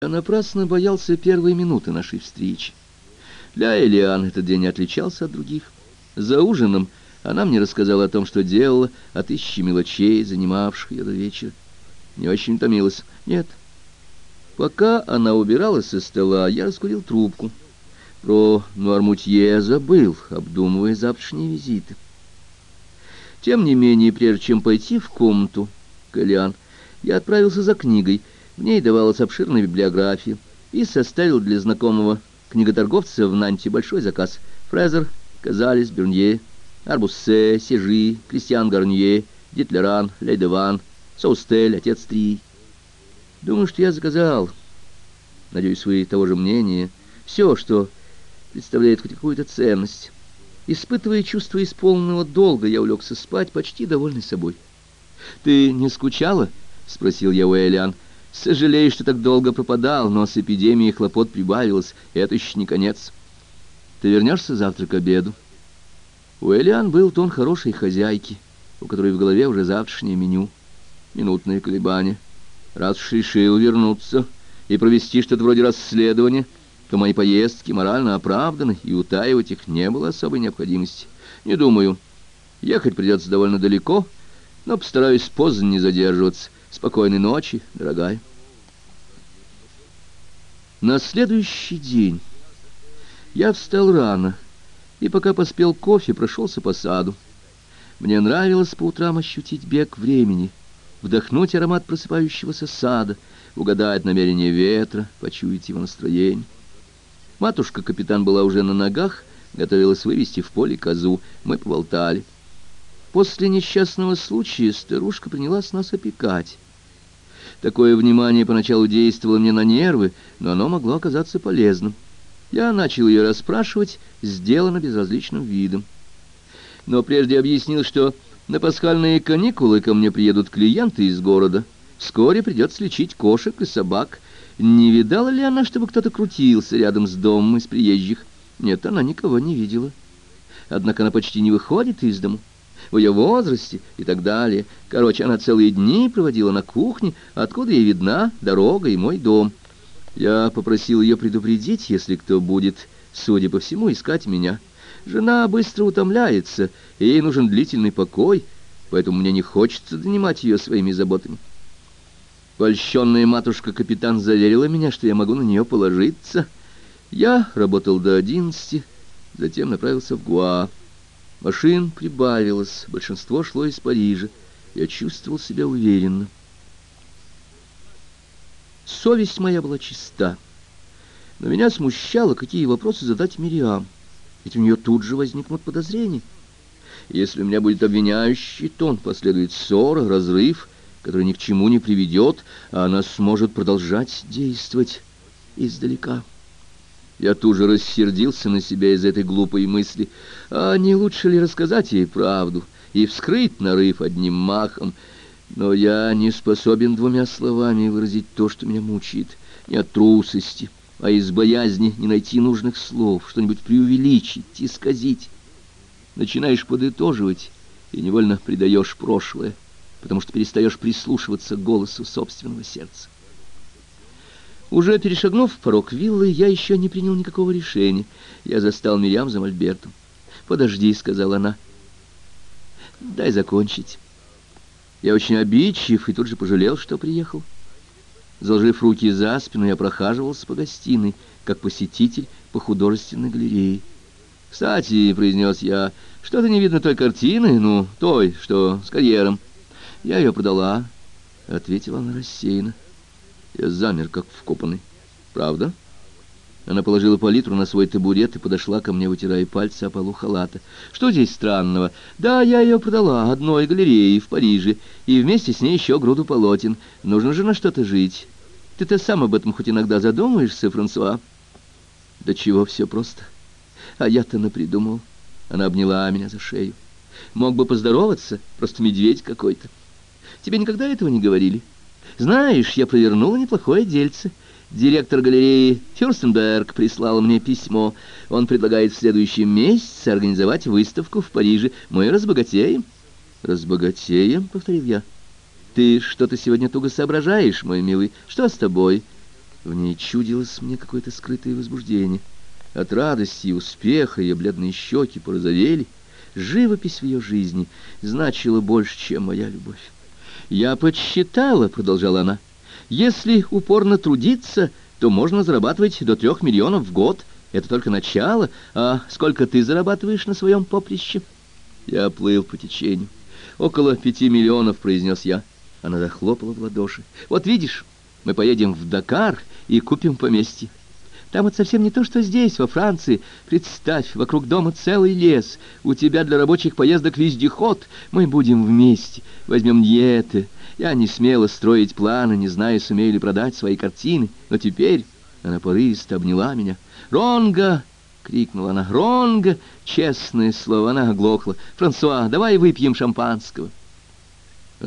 Я напрасно боялся первой минуты нашей встречи. Для Элиан этот день отличался от других. За ужином она мне рассказала о том, что делала, о тысяче мелочей, занимавших ее до вечера. Не очень томилась. Нет. Пока она убиралась со стола, я раскурил трубку. Про Нуармутье забыл, обдумывая завтрашние визиты. Тем не менее, прежде чем пойти в комнату, Калиан, я отправился за книгой — в ней давалась обширная библиография, и составил для знакомого книготорговца в Нанте большой заказ. Фрезер, Казалис, Бернье, Арбуссе, Сежи, Кристиан Гарнье, Дитлеран, Лейдеван, Соустель, Отец Три. Думаю, что я заказал. Надеюсь, вы того же мнения. Все, что представляет хоть какую-то ценность. Испытывая чувство исполненного долга, я улегся спать, почти довольный собой. «Ты не скучала?» — спросил я у Элиан. Сожалею, что так долго пропадал, но с эпидемией хлопот прибавилось, и это еще не конец. Ты вернешься завтра к обеду? У Элиан был тон хорошей хозяйки, у которой в голове уже завтрашнее меню. Минутные колебания. Раз уж решил вернуться и провести что-то вроде расследования, то мои поездки морально оправданы, и утаивать их не было особой необходимости. Не думаю. Ехать придется довольно далеко, но постараюсь поздно не задерживаться. Спокойной ночи, дорогая. На следующий день я встал рано и, пока поспел кофе, прошелся по саду. Мне нравилось по утрам ощутить бег времени, вдохнуть аромат просыпающегося сада, угадать намерение ветра, почуять его настроение. Матушка-капитан была уже на ногах, готовилась вывести в поле козу. Мы поболтали. После несчастного случая старушка принялась нас опекать. Такое внимание поначалу действовало мне на нервы, но оно могло оказаться полезным. Я начал ее расспрашивать, сделано безразличным видом. Но прежде объяснил, что на пасхальные каникулы ко мне приедут клиенты из города. Вскоре придется лечить кошек и собак. Не видала ли она, чтобы кто-то крутился рядом с домом из приезжих? Нет, она никого не видела. Однако она почти не выходит из дому в ее возрасте и так далее. Короче, она целые дни проводила на кухне, откуда ей видна дорога и мой дом. Я попросил ее предупредить, если кто будет, судя по всему, искать меня. Жена быстро утомляется, ей нужен длительный покой, поэтому мне не хочется донимать ее своими заботами. Польщенная матушка-капитан заверила меня, что я могу на нее положиться. Я работал до одиннадцати, затем направился в Гуа. Машин прибавилось, большинство шло из Парижа. Я чувствовал себя уверенно. Совесть моя была чиста. Но меня смущало, какие вопросы задать Мириам. Ведь у нее тут же возникнут подозрения. Если у меня будет обвиняющий тон, последует ссора, разрыв, который ни к чему не приведет, а она сможет продолжать действовать издалека. Я тут же рассердился на себя из этой глупой мысли. А не лучше ли рассказать ей правду и вскрыть нарыв одним махом? Но я не способен двумя словами выразить то, что меня мучает. Не от трусости, а из боязни не найти нужных слов, что-нибудь преувеличить, исказить. Начинаешь подытоживать и невольно предаешь прошлое, потому что перестаешь прислушиваться к голосу собственного сердца. Уже перешагнув порог виллы, я еще не принял никакого решения. Я застал Мирьям за мольбертом. «Подожди», — сказала она. «Дай закончить». Я очень обидчив и тут же пожалел, что приехал. Заложив руки за спину, я прохаживался по гостиной, как посетитель по художественной галерее. «Кстати», — произнес я, — «что-то не видно той картины, ну, той, что с карьером». «Я ее продала», — ответила она рассеянно. Я замер, как вкопанный. Правда? Она положила палитру на свой табурет и подошла ко мне, вытирая пальцы о полу халата. Что здесь странного? Да, я ее продала одной галерее в Париже, и вместе с ней еще груду полотен. Нужно же на что-то жить. Ты-то сам об этом хоть иногда задумаешься, Франсуа? Да чего все просто. А я-то напридумал. Она обняла меня за шею. Мог бы поздороваться, просто медведь какой-то. Тебе никогда этого не говорили?» Знаешь, я провернула неплохое дельце. Директор галереи Фюрстенберг прислал мне письмо. Он предлагает в следующем месяце организовать выставку в Париже. Мы разбогатеем. Разбогатеем, повторил я. Ты что-то сегодня туго соображаешь, мой милый. Что с тобой? В ней чудилось мне какое-то скрытое возбуждение. От радости и успеха ее бледные щеки порозовели. Живопись в ее жизни значила больше, чем моя любовь. «Я подсчитала», — продолжала она, — «если упорно трудиться, то можно зарабатывать до трех миллионов в год. Это только начало. А сколько ты зарабатываешь на своем поприще?» Я плыл по течению. «Около пяти миллионов», — произнес я. Она захлопала в ладоши. «Вот видишь, мы поедем в Дакар и купим поместье. Там это совсем не то, что здесь, во Франции. Представь, вокруг дома целый лес. У тебя для рабочих поездок вездеход. Мы будем вместе. Возьмем диеты. Я не смела строить планы, не зная, сумею ли продать свои картины. Но теперь она порывисто обняла меня. «Ронга!» — крикнула она. «Ронга!» Честное слово, она оглохла. «Франсуа, давай выпьем шампанского».